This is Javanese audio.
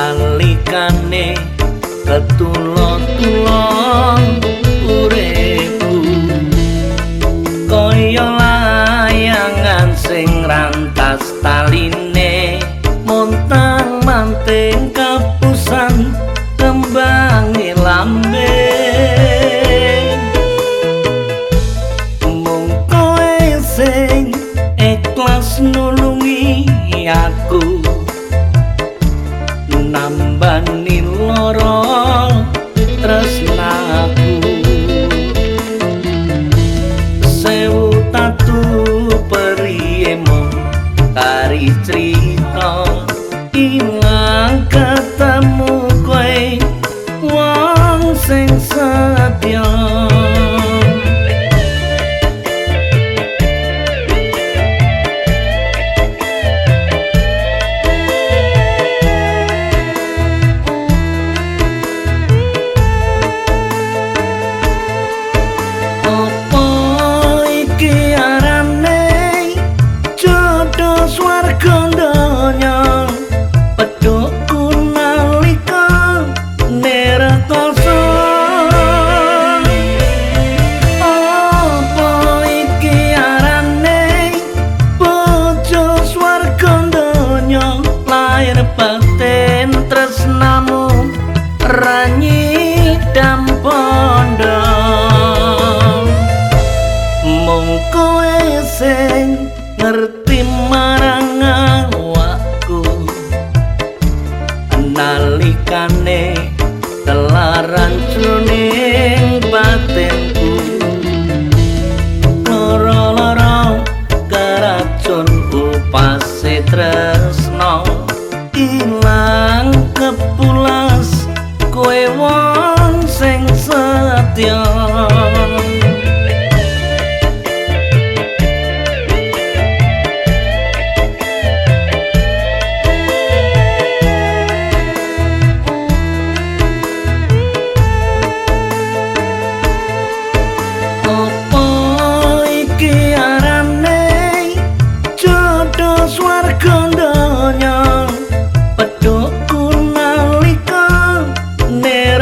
alikane ketulon-tulon uripku. Kaya layangan sing rantas taline montang manting kapusan kembang lambe. Mung kowe sing sem saber nalikane telaran jroning batinku. Loro-loro karacun upase tre